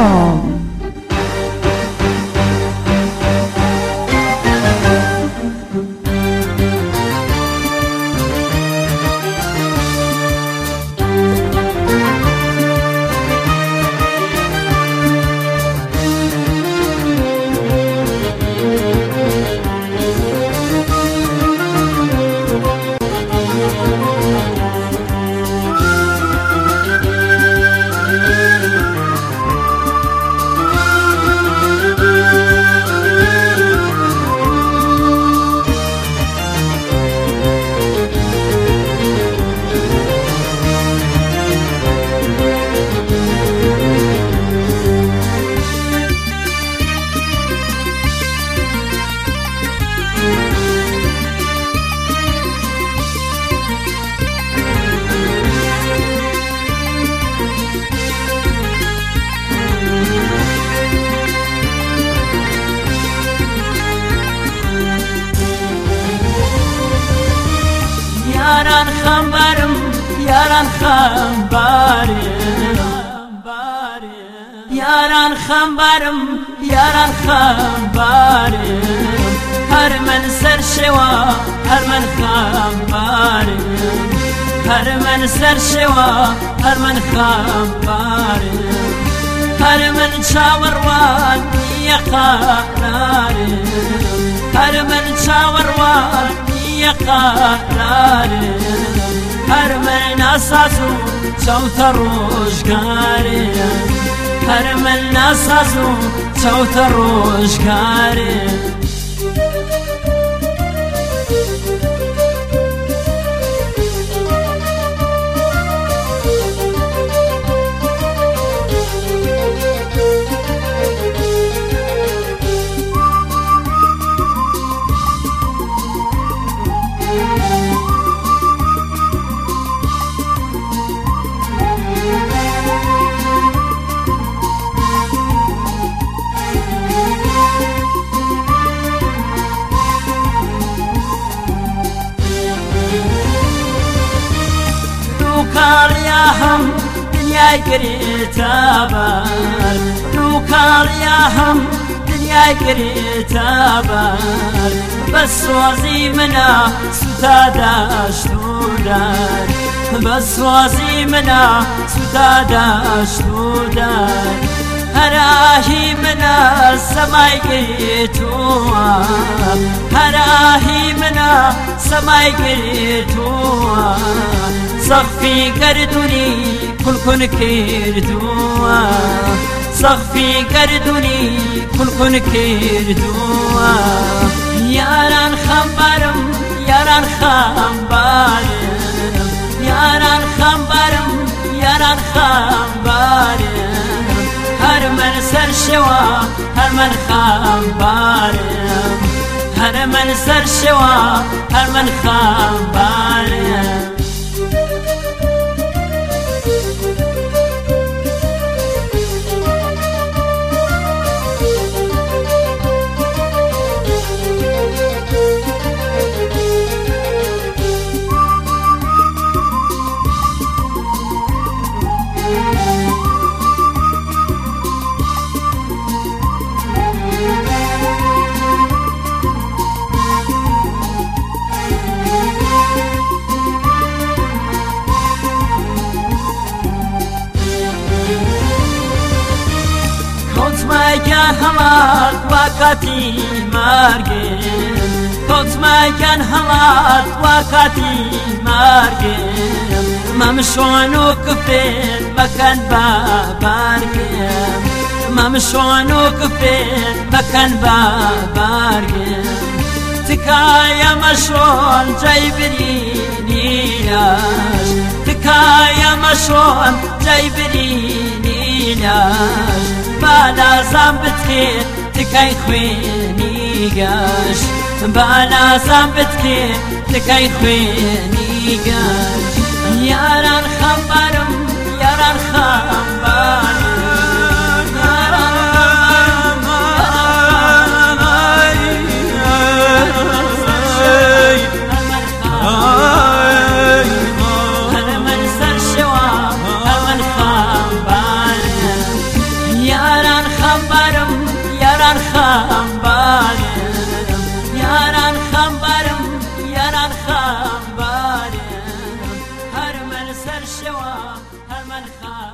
Wow. یاران خەمبارم یاران خەمبارم یاران خەمبارم یاران خەمبارم هەر من سەر شێوە هەر من خەمبارم هەر من سەر شێوە هەر من خەمبارم هەر من چاوەڕوان یەقارارم هەر من چاوەڕوان یەقارارم هەر من ناساز و چەوتە ڕۆژگارم هەر من ناساز و چەوتە دووکاڵیا هەم دنیای گرێتە بەر دووکاڵیا هەم دنیای گرێتە بەر بە سوازی منە سوتا داشتودار بە سوازی منە سوتا داشتودار هەراهی منە سەمای گرێتووە هەراهی منە سەمای گرێتووە سەخفی گەردونی کولکن کردووە سەخفی گەردونی کولکن کردووە یاران خەمبارم یاران خەمبارم یاران خەمبارم یاران خەمبارم هەر من سەر شێوە هەر من خەمبارم هەر من سەر شێوە هەر من خەمبارم Tozmayken halat vakati margin Tozmayken halat vakati margin Mamşonu kıfet bakan babargin Mamşonu kıfet bakan babargin Tıkaya maşon caybirini yaş Tıkaya maşon caybirini بینش بعد ازم بتکی تکی خوینیگش بعد ازم خوی تکی خوینیگش یاران خبرم یاران خبرم خەمبارم